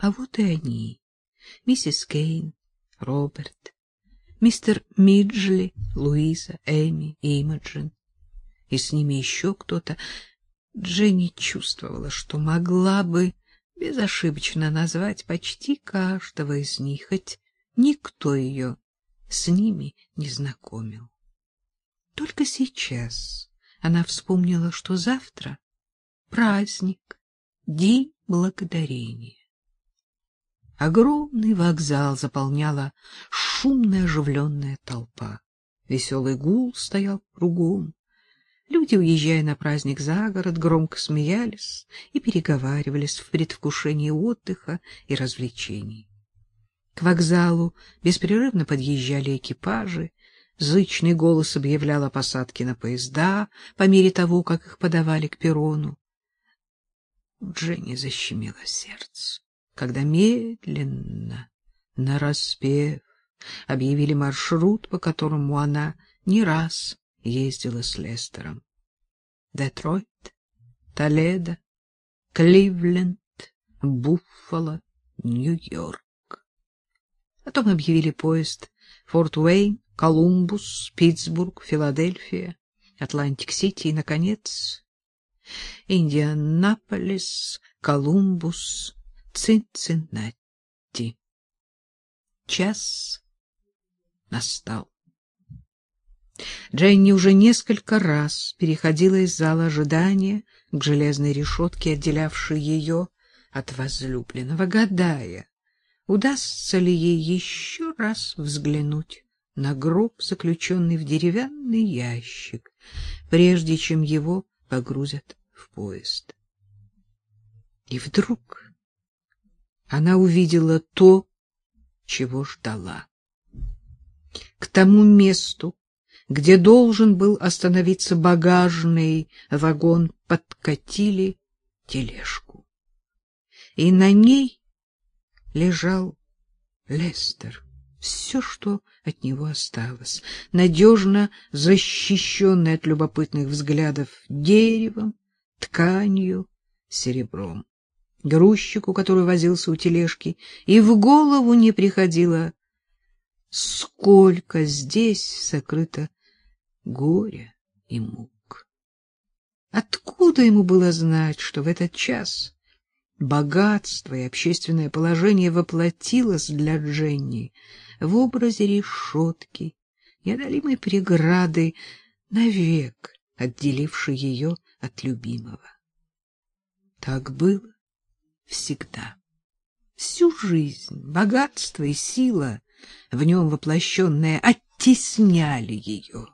А вот и они. Миссис Кейн, Роберт, мистер Миджли, Луиза, Эми, Имаджин. И с ними еще кто-то. Дженни чувствовала, что могла бы безошибочно назвать почти каждого из них, хоть никто ее с ними не знакомил. Только сейчас она вспомнила, что завтра праздник, день благодарения. Огромный вокзал заполняла шумная оживленная толпа. Веселый гул стоял кругом. Люди, уезжая на праздник за город, громко смеялись и переговаривались в предвкушении отдыха и развлечений. К вокзалу беспрерывно подъезжали экипажи, зычный голос объявлял о посадке на поезда по мере того, как их подавали к перрону. Дженни защемило сердце, когда медленно, нараспев, объявили маршрут, по которому она не раз ездила с Лестером. Детройт, Толедо, Кливленд, Буффало, Нью-Йорк. Потом объявили поезд Форт Уэйн, Колумбус, Питтсбург, Филадельфия, Атлантик-Сити и, наконец, Индианаполис, Колумбус, Цинциннати. Час настал. Дженни уже несколько раз переходила из зала ожидания к железной решетке, отделявшей ее от возлюбленного, гадая, удастся ли ей еще раз взглянуть на гроб, заключенный в деревянный ящик, прежде чем его погрузят в поезд. И вдруг она увидела то, чего ждала. К тому месту, где должен был остановиться багажный вагон, подкатили тележку. И на ней лежал Лестер. Все, что от него осталось, надежно защищенный от любопытных взглядов деревом, тканью, серебром. Грузчику, который возился у тележки, и в голову не приходило, сколько здесь сокрыто горя и мук. Откуда ему было знать, что в этот час богатство и общественное положение воплотилось для Дженни в образе решетки, неодолимой преграды, навек отделившей ее от любимого? Так было всегда. Всю жизнь богатство и сила, в нем воплощенные, оттесняли ее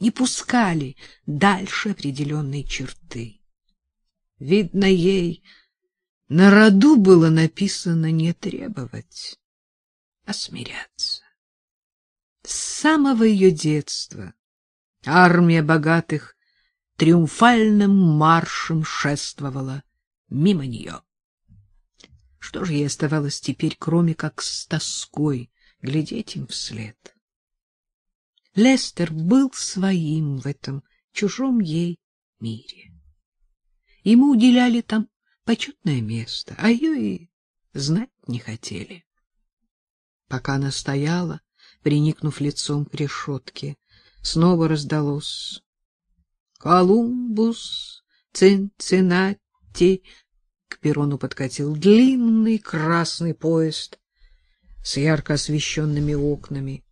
не пускали дальше определенной черты. Видно, ей на роду было написано не требовать, а смиряться. С самого ее детства армия богатых триумфальным маршем шествовала мимо нее. Что же ей оставалось теперь, кроме как с тоской глядеть им вслед? Лестер был своим в этом чужом ей мире. Ему уделяли там почетное место, а ее и знать не хотели. Пока она стояла, приникнув лицом к решетке, снова раздалось «Колумбус, Цинциннати». К перрону подкатил длинный красный поезд с ярко освещенными окнами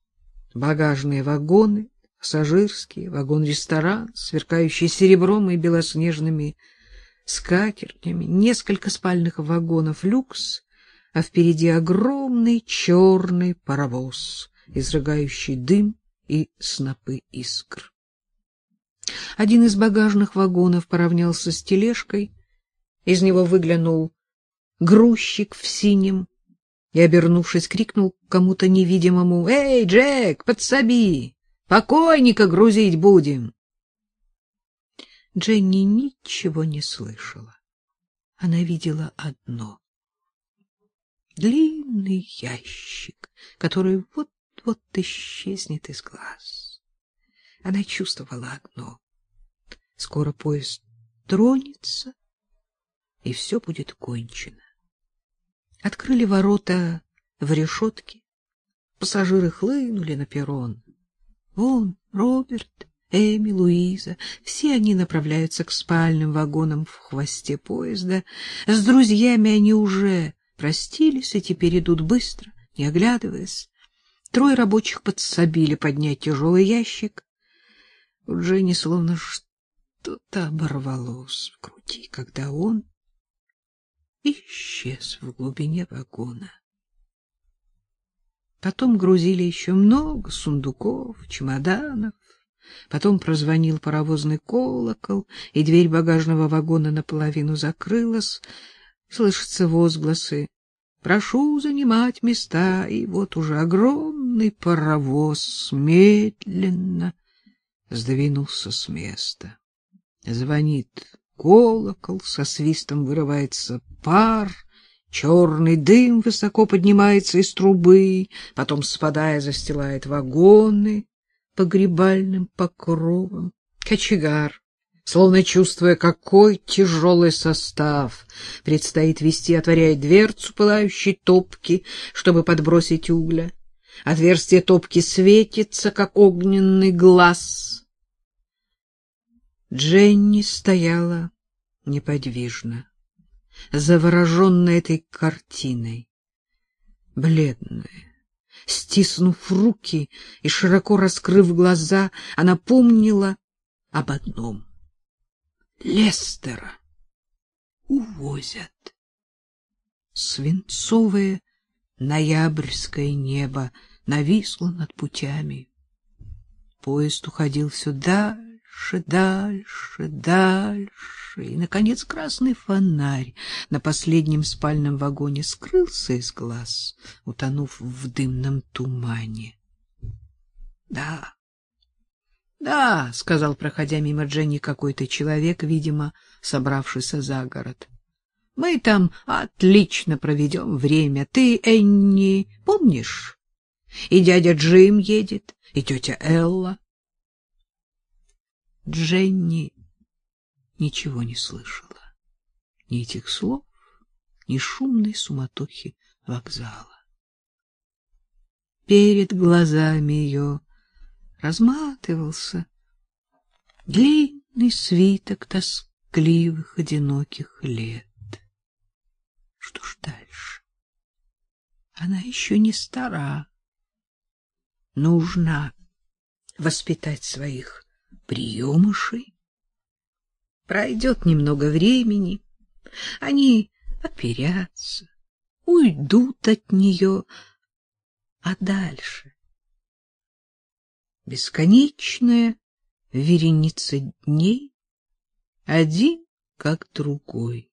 багажные вагоны, пассажирские, вагон-ресторан, сверкающий серебром и белоснежными скатертями, несколько спальных вагонов люкс, а впереди огромный черный паровоз, изрыгающий дым и снопы искр. Один из багажных вагонов поравнялся с тележкой, из него выглянул грузчик в синем и, обернувшись, крикнул кому-то невидимому: "Эй, Джек, подсоби! Покойника грузить будем!" Дженни ничего не слышала. Она видела одно длинный ящик, который вот-вот исчезнет из глаз. Она чувствовала одно скоро поезд тронется, и все будет кончено. Открыли ворота в решетке. Пассажиры хлынули на перрон. Вон Роберт, Эми, Луиза. Все они направляются к спальным вагонам в хвосте поезда. С друзьями они уже простились и теперь идут быстро, не оглядываясь. Трое рабочих подсобили поднять тяжелый ящик. У Дженни словно что-то оборвалось в груди, когда он исчез в глубине вагона. Потом грузили еще много сундуков, чемоданов. Потом прозвонил паровозный колокол, и дверь багажного вагона наполовину закрылась. Слышатся возгласы «Прошу занимать места!» И вот уже огромный паровоз медленно сдвинулся с места. Звонит колокол, со свистом вырывается пар, черный дым высоко поднимается из трубы, потом, спадая, застилает вагоны погребальным покровом. Кочегар, словно чувствуя, какой тяжелый состав предстоит вести, отворяет дверцу пылающей топки, чтобы подбросить угля. Отверстие топки светится, как огненный глаз. Дженни стояла неподвижно, завороженная этой картиной, бледная. Стиснув руки и широко раскрыв глаза, она помнила об одном — Лестера увозят. Свинцовое ноябрьское небо нависло над путями. Поезд уходил все дальше дальше, дальше, дальше, и, наконец, красный фонарь на последнем спальном вагоне скрылся из глаз, утонув в дымном тумане. — Да, да, — сказал, проходя мимо Дженни, какой-то человек, видимо, собравшийся за город. — Мы там отлично проведем время. Ты, Энни, помнишь? И дядя Джим едет, и тетя Элла. Дженни ничего не слышала. Ни этих слов, ни шумной суматохи вокзала. Перед глазами ее разматывался длинный свиток тоскливых, одиноких лет. Что ж дальше? Она еще не стара. Нужно воспитать своих приемышей. Пройдет немного времени, они оперятся, уйдут от нее, а дальше бесконечная вереница дней, один как другой.